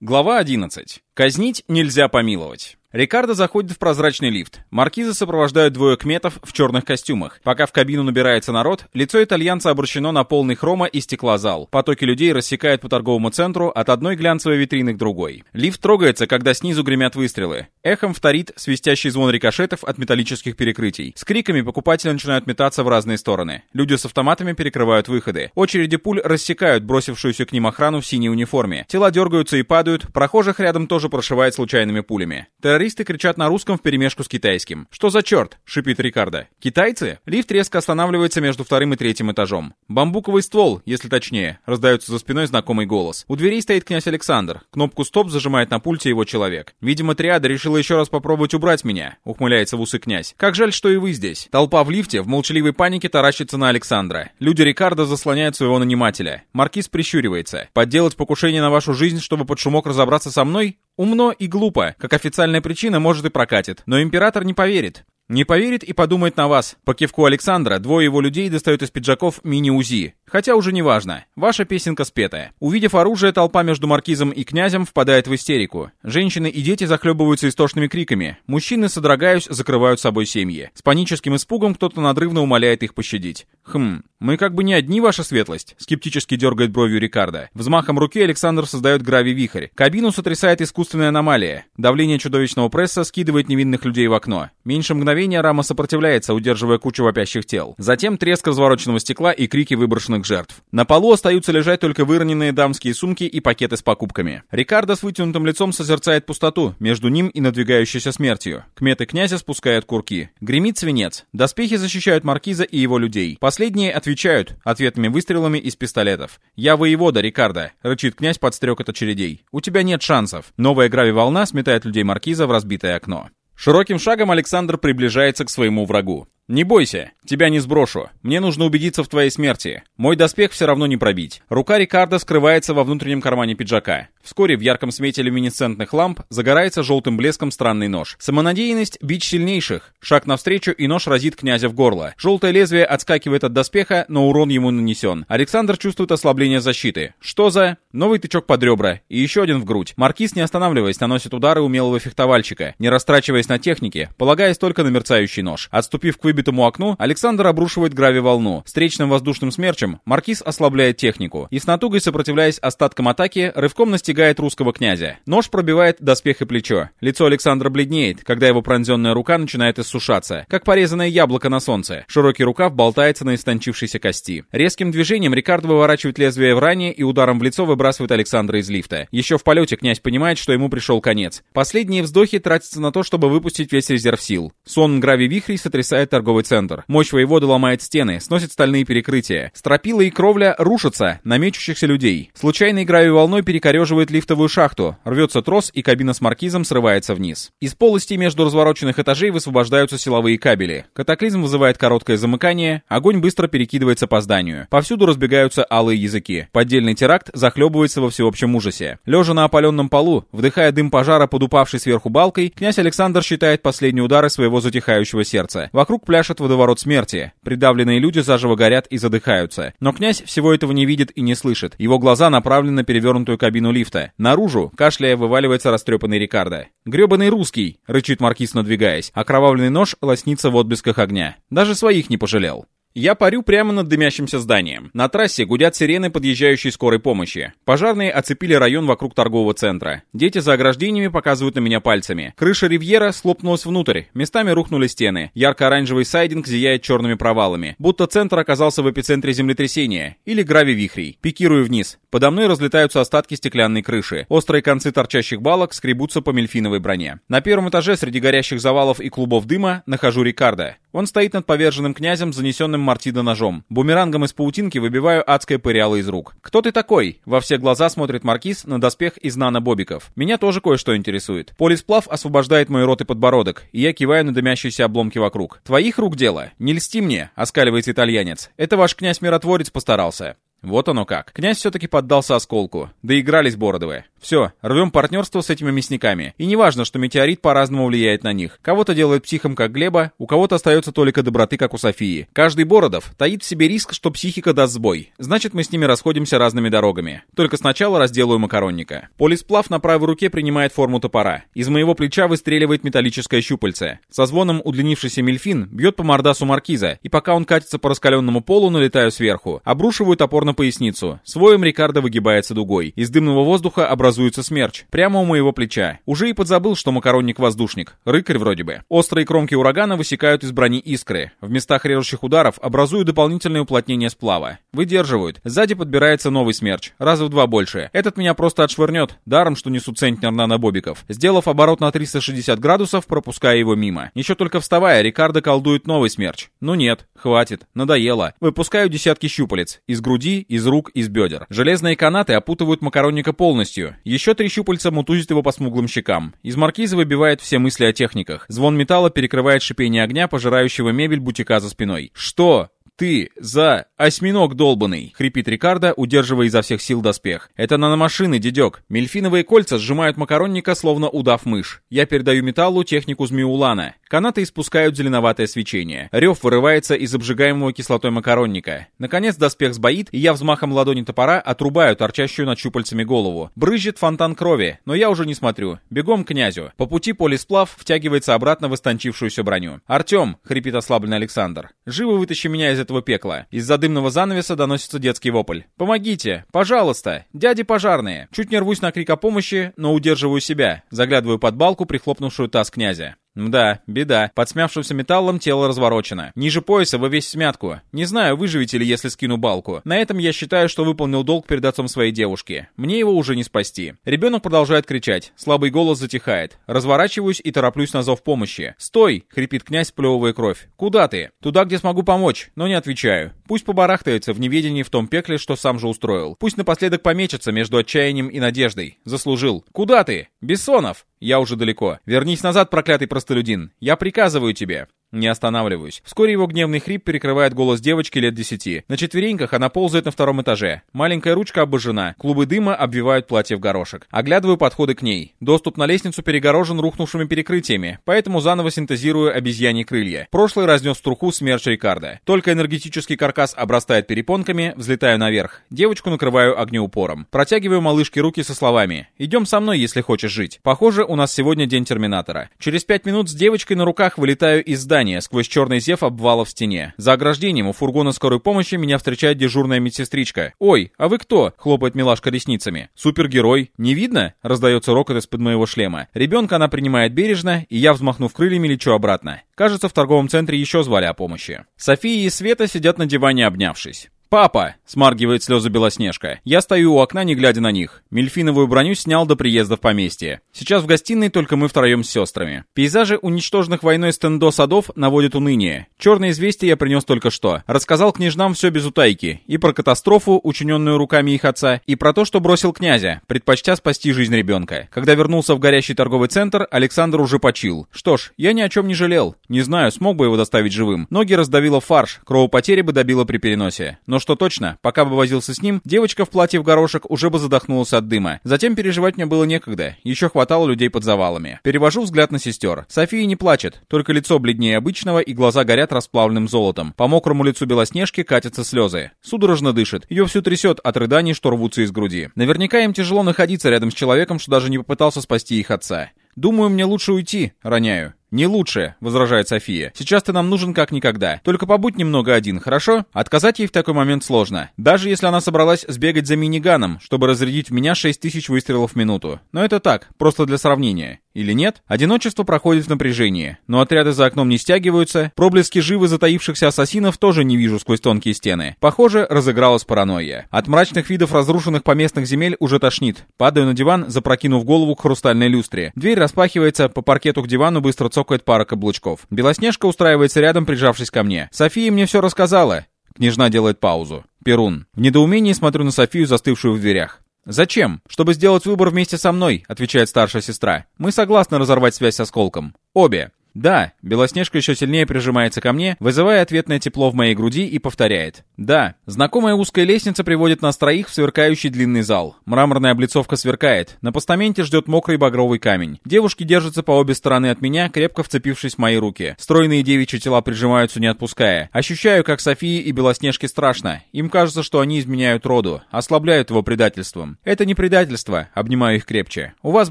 Глава 11. Казнить нельзя помиловать. Рикардо заходит в прозрачный лифт. Маркиза сопровождают двое кметов в черных костюмах. Пока в кабину набирается народ, лицо итальянца обращено на полный хрома и стекла зал. Потоки людей рассекают по торговому центру от одной глянцевой витрины к другой. Лифт трогается, когда снизу гремят выстрелы. Эхом вторит свистящий звон рикошетов от металлических перекрытий. С криками покупатели начинают метаться в разные стороны. Люди с автоматами перекрывают выходы. Очереди пуль рассекают бросившуюся к ним охрану в синей униформе. Тела дергаются и падают, прохожих рядом тоже прошивает случайными пулями. Кричат на русском вперемешку с китайским. «Что за черт?» — шипит Рикардо. «Китайцы?» Лифт резко останавливается между вторым и третьим этажом. «Бамбуковый ствол, если точнее», — раздается за спиной знакомый голос. У дверей стоит князь Александр. Кнопку «Стоп» зажимает на пульте его человек. «Видимо, триада решила еще раз попробовать убрать меня», — ухмыляется в усы князь. «Как жаль, что и вы здесь». Толпа в лифте в молчаливой панике таращится на Александра. Люди Рикардо заслоняют своего нанимателя. Маркиз прищуривается. «Подделать покушение на вашу жизнь, чтобы под шумок разобраться со мной? Умно и глупо. Как официальная причина, может и прокатит. Но император не поверит. Не поверит и подумает на вас. По кивку Александра двое его людей достают из пиджаков мини-УЗИ. Хотя уже не важно. Ваша песенка спетая. Увидев оружие, толпа между маркизом и князем впадает в истерику. Женщины и дети захлебываются истошными криками. Мужчины, содрогаясь, закрывают собой семьи. С паническим испугом кто-то надрывно умоляет их пощадить. Хм, мы как бы не одни, ваша светлость, скептически дергает бровью Рикардо. Взмахом руки Александр создает гравий-вихрь. Кабину сотрясает искусственная аномалия. Давление чудовищного пресса скидывает невинных людей в окно. Меньше мгновения рама сопротивляется, удерживая кучу вопящих тел. Затем треск развороченного стекла и крики выброшенных жертв. На полу остаются лежать только выроненные дамские сумки и пакеты с покупками. Рикардо с вытянутым лицом созерцает пустоту между ним и надвигающейся смертью. Кметы князя спускают курки. Гремит свинец. Доспехи защищают маркиза и его людей. Последние отвечают ответными выстрелами из пистолетов. «Я воевода, Рикардо», — рычит князь под стрекот очередей. «У тебя нет шансов». Новая грави-волна сметает людей маркиза в разбитое окно. Широким шагом Александр приближается к своему врагу. «Не бойся, тебя не сброшу. Мне нужно убедиться в твоей смерти. Мой доспех все равно не пробить». Рука Рикардо скрывается во внутреннем кармане пиджака. Вскоре в ярком свете люминесцентных ламп загорается желтым блеском странный нож. Самонадеянность — бич сильнейших. Шаг навстречу, и нож разит князя в горло. Желтое лезвие отскакивает от доспеха, но урон ему нанесен. Александр чувствует ослабление защиты. Что за... Новый тычок под ребра. И еще один в грудь. Маркиз, не останавливаясь, наносит удары умелого фехтовальщика, не растрачиваясь на технике, полагаясь только на мерцающий нож. Отступив к выбитому окну, Александр обрушивает грави-волну. Встречным воздушным смерчем Маркиз ослабляет технику. И с натугой сопротивляясь остаткам атаки, рывком настигает русского князя. Нож пробивает доспех и плечо. Лицо Александра бледнеет, когда его пронзенная рука начинает иссушаться, как порезанное яблоко на солнце. Широкий рукав болтается на истончившейся кости. Резким движением Рикардо выворачивает лезвие в ране и ударом в лицо выбрасывает Александра из лифта. Еще в полете князь понимает, что ему пришел конец. Последние вздохи тратятся на то, чтобы выпустить весь резерв сил. Сон грави вихрей сотрясает торговый центр. Мощь воевода ломает стены, сносит стальные перекрытия. Стропила и кровля рушатся на мечущихся людей. Случайной грави волной перекореживает лифтовую шахту. Рвется трос, и кабина с маркизом срывается вниз. Из полости между развороченных этажей высвобождаются силовые кабели. Катаклизм вызывает короткое замыкание, огонь быстро перекидывается по зданию. Повсюду разбегаются алые языки. Поддельный теракт захлебывается во всеобщем ужасе. Лежа на опаленном полу, вдыхая дым пожара под упавшей сверху балкой, князь Александр считает последние удары своего затихающего сердца. Вокруг пляшет водоворот смерти. Придавленные люди заживо горят и задыхаются. Но князь всего этого не видит и не слышит. Его глаза направлены на перевернутую кабину лифта. Наружу, кашляя, вываливается растрепанный Рикардо. «Гребаный русский!» — рычит маркиз, надвигаясь. Окровавленный нож лоснится в отблесках огня. Даже своих не пожалел. Я парю прямо над дымящимся зданием. На трассе гудят сирены подъезжающей скорой помощи. Пожарные оцепили район вокруг торгового центра. Дети за ограждениями показывают на меня пальцами. Крыша Ривьера слопнулась внутрь. Местами рухнули стены. Ярко-оранжевый сайдинг зияет черными провалами. Будто центр оказался в эпицентре землетрясения. Или грави-вихрей. Пикирую вниз. Подо мной разлетаются остатки стеклянной крыши. Острые концы торчащих балок скребутся по мельфиновой броне. На первом этаже среди горящих завалов и клубов дыма нахожу Рикардо. Он стоит над поверженным князем, занесенным мартида ножом. Бумерангом из паутинки выбиваю адское пыряло из рук. «Кто ты такой?» Во все глаза смотрит маркиз на доспех из нано-бобиков. Меня тоже кое-что интересует. Полисплав освобождает мой рот и подбородок, и я киваю на дымящиеся обломки вокруг. «Твоих рук дело? Не льсти мне!» — оскаливается итальянец. «Это ваш князь-миротворец постарался». Вот оно как. Князь все-таки поддался осколку. Доигрались Бородовы. Все, рвем партнерство с этими мясниками. И неважно, что метеорит по-разному влияет на них. Кого-то делает психом, как Глеба, у кого-то остается только доброты, как у Софии. Каждый Бородов таит в себе риск, что психика даст сбой. Значит, мы с ними расходимся разными дорогами. Только сначала разделаю макаронника. Полисплав на правой руке принимает форму топора. Из моего плеча выстреливает металлическое щупальце. Со звоном удлинившийся мельфин бьет по мордасу маркиза, и пока он катится по раскаленному полу, налетаю сверху. Обрушиваю топор на поясницу. Своем Рикардо выгибается дугой. Из дымного воздуха образуется смерч. Прямо у моего плеча. Уже и подзабыл, что макаронник воздушник. Рыкарь вроде бы. Острые кромки урагана высекают из брони искры. В местах режущих ударов образуют дополнительное уплотнение сплава. Выдерживают. Сзади подбирается новый смерч. Раза в два больше. Этот меня просто отшвырнет. Даром, что несу центнер нанобобиков. Сделав оборот на 360 градусов, пропуская его мимо. Еще только вставая, Рикардо колдует новый смерч. Ну нет, хватит. Надоело. Выпускаю десятки щупалец. Из груди, из рук, из бедер. Железные канаты опутывают макаронника полностью. Еще три щупальца мутузят его по смуглым щекам. Из маркиза выбивает все мысли о техниках. Звон металла перекрывает шипение огня, пожирающего мебель бутика за спиной. Что? «Ты за осьминог долбанный!» — хрипит Рикардо, удерживая изо всех сил доспех. «Это наномашины, дедек. Мельфиновые кольца сжимают макаронника, словно удав мышь. Я передаю металлу технику Змеулана. Канаты испускают зеленоватое свечение. Рев вырывается из обжигаемого кислотой макаронника. Наконец доспех сбоит, и я взмахом ладони топора отрубаю торчащую над щупальцами голову. Брызжет фонтан крови, но я уже не смотрю. Бегом к князю. По пути полисплав втягивается обратно в истончившуюся броню. «Артем!» — хрипит ослабленный Александр. «Живо вытащи меня из этого пекла». Из-за дымного занавеса доносится детский вопль. «Помогите! Пожалуйста! Дяди пожарные!» Чуть не рвусь на крик о помощи, но удерживаю себя. Заглядываю под балку, прихлопнувшую таз князя. Да, беда. Под металлом тело разворочено. Ниже пояса вы весь смятку. Не знаю, выживете ли, если скину балку. На этом я считаю, что выполнил долг перед отцом своей девушки. Мне его уже не спасти. Ребенок продолжает кричать. Слабый голос затихает. Разворачиваюсь и тороплюсь на зов помощи. «Стой!» — хрипит князь, плевывая кровь. «Куда ты?» «Туда, где смогу помочь, но не отвечаю. Пусть побарахтается в неведении в том пекле, что сам же устроил. Пусть напоследок помечется между отчаянием и надеждой. Заслужил. Куда ты? Бессонов! Я уже далеко. Вернись назад, проклятый простолюдин. Я приказываю тебе. Не останавливаюсь. Вскоре его гневный хрип перекрывает голос девочки лет десяти. На четвереньках она ползает на втором этаже. Маленькая ручка обожжена. Клубы дыма обвивают платье в горошек. Оглядываю подходы к ней. Доступ на лестницу перегорожен рухнувшими перекрытиями, поэтому заново синтезирую обезьяньи крылья. Прошлый разнес в труху смерч Рикардо. Только энергетический каркас обрастает перепонками, взлетаю наверх. Девочку накрываю огнеупором. Протягиваю малышке руки со словами «Идем со мной, если хочешь жить». Похоже, у нас сегодня день Терминатора. Через пять минут с девочкой на руках вылетаю из здания здание, сквозь черный зев обвала в стене. За ограждением у фургона скорой помощи меня встречает дежурная медсестричка. «Ой, а вы кто?» — хлопает милашка ресницами. «Супергерой. Не видно?» — раздается рокот из-под моего шлема. Ребенка она принимает бережно, и я, взмахнув крыльями, лечу обратно. Кажется, в торговом центре еще звали о помощи. София и Света сидят на диване, обнявшись. «Папа!» — смаргивает слезы Белоснежка. Я стою у окна, не глядя на них. Мельфиновую броню снял до приезда в поместье. Сейчас в гостиной только мы втроем с сестрами. Пейзажи уничтоженных войной стендо садов наводят уныние. Черное известие я принес только что. Рассказал княжнам все без утайки. И про катастрофу, учиненную руками их отца, и про то, что бросил князя, предпочтя спасти жизнь ребенка. Когда вернулся в горящий торговый центр, Александр уже почил. Что ж, я ни о чем не жалел. Не знаю, смог бы его доставить живым. Ноги раздавило фарш, кровопотери бы добило при переносе. Но но что точно, пока бы возился с ним, девочка в платье в горошек уже бы задохнулась от дыма. Затем переживать мне было некогда, еще хватало людей под завалами. Перевожу взгляд на сестер. София не плачет, только лицо бледнее обычного и глаза горят расплавленным золотом. По мокрому лицу Белоснежки катятся слезы. Судорожно дышит, ее всю трясет от рыданий, что рвутся из груди. Наверняка им тяжело находиться рядом с человеком, что даже не попытался спасти их отца. Думаю, мне лучше уйти, роняю. «Не лучше», — возражает София. «Сейчас ты нам нужен как никогда. Только побудь немного один, хорошо?» Отказать ей в такой момент сложно. Даже если она собралась сбегать за миниганом, чтобы разрядить в меня 6 тысяч выстрелов в минуту. Но это так, просто для сравнения. Или нет? Одиночество проходит в напряжении, но отряды за окном не стягиваются, проблески живы затаившихся ассасинов тоже не вижу сквозь тонкие стены. Похоже, разыгралась паранойя. От мрачных видов разрушенных поместных земель уже тошнит. Падаю на диван, запрокинув голову к хрустальной люстре. Дверь распахивается, по паркету к дивану быстро цокает пара каблучков. Белоснежка устраивается рядом, прижавшись ко мне. «София мне все рассказала». Княжна делает паузу. Перун. В недоумении смотрю на Софию, застывшую в дверях. «Зачем? Чтобы сделать выбор вместе со мной», — отвечает старшая сестра. «Мы согласны разорвать связь с осколком. Обе. «Да». Белоснежка еще сильнее прижимается ко мне, вызывая ответное тепло в моей груди и повторяет. «Да». Знакомая узкая лестница приводит нас троих в сверкающий длинный зал. Мраморная облицовка сверкает. На постаменте ждет мокрый багровый камень. Девушки держатся по обе стороны от меня, крепко вцепившись в мои руки. Стройные девичьи тела прижимаются, не отпуская. Ощущаю, как Софии и Белоснежке страшно. Им кажется, что они изменяют роду, ослабляют его предательством. Это не предательство, обнимаю их крепче. У вас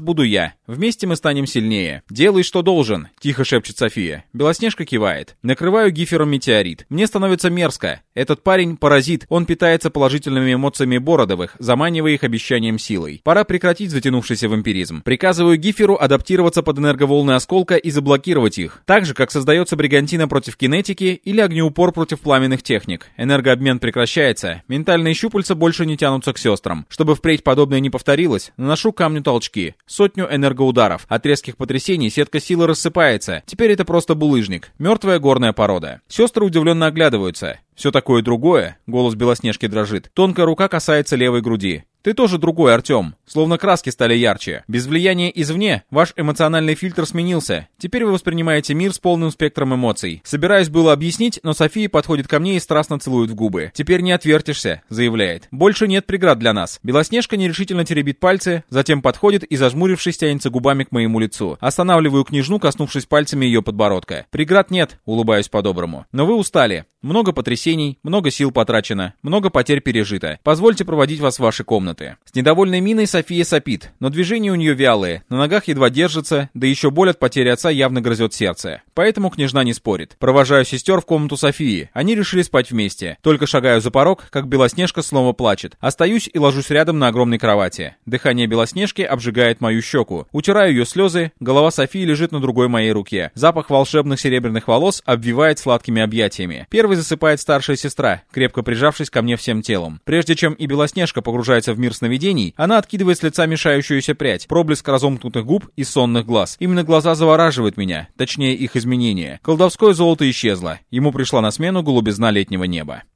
буду я. Вместе мы станем сильнее. Делай, что должен, тихо шепчет София. Белоснежка кивает. Накрываю гифером метеорит. Мне становится мерзко. Этот парень паразит. Он питается положительными эмоциями Бородовых, заманивая их обещанием силой. Пора прекратить затянувшийся вампиризм. Приказываю гиферу адаптироваться под энерговолны осколка и заблокировать их. Так же, как создается бригантина против кинетики или огнеупор против пламенных техник. Энергообмен прекращается. Ментальные щупальца больше не тянутся к сестрам. Чтобы впредь подобное не повторилось, наношу камню толчки. Сотню энергоударов. От резких потрясений сетка силы рассыпается. Теперь это просто булыжник. Мертвая горная порода. Сестры удивленно оглядываются. Все такое другое, голос Белоснежки дрожит. Тонкая рука касается левой груди. Ты тоже другой, Артем. Словно краски стали ярче. Без влияния извне ваш эмоциональный фильтр сменился. Теперь вы воспринимаете мир с полным спектром эмоций. Собираюсь было объяснить, но София подходит ко мне и страстно целует в губы. Теперь не отвертишься, заявляет. Больше нет преград для нас. Белоснежка нерешительно теребит пальцы, затем подходит и, зажмурившись, тянется губами к моему лицу. Останавливаю княжну, коснувшись пальцами ее подбородка. Преград нет, улыбаюсь по-доброму. Но вы устали. Много потрясений, много сил потрачено, много потерь пережито. Позвольте проводить вас в ваши комнаты. С недовольной миной София сопит, но движения у нее вялые, на ногах едва держится, да еще боль от потери отца явно грызет сердце. Поэтому княжна не спорит. Провожаю сестер в комнату Софии. Они решили спать вместе. Только шагаю за порог, как Белоснежка снова плачет. Остаюсь и ложусь рядом на огромной кровати. Дыхание Белоснежки обжигает мою щеку. Утираю ее слезы, голова Софии лежит на другой моей руке. Запах волшебных серебряных волос обвивает сладкими объятиями. Первый засыпает старшая сестра, крепко прижавшись ко мне всем телом. Прежде чем и Белоснежка погружается мир сновидений, она откидывает с лица мешающуюся прядь, проблеск разомкнутых губ и сонных глаз. Именно глаза завораживают меня, точнее их изменения. Колдовское золото исчезло. Ему пришла на смену голубизна летнего неба.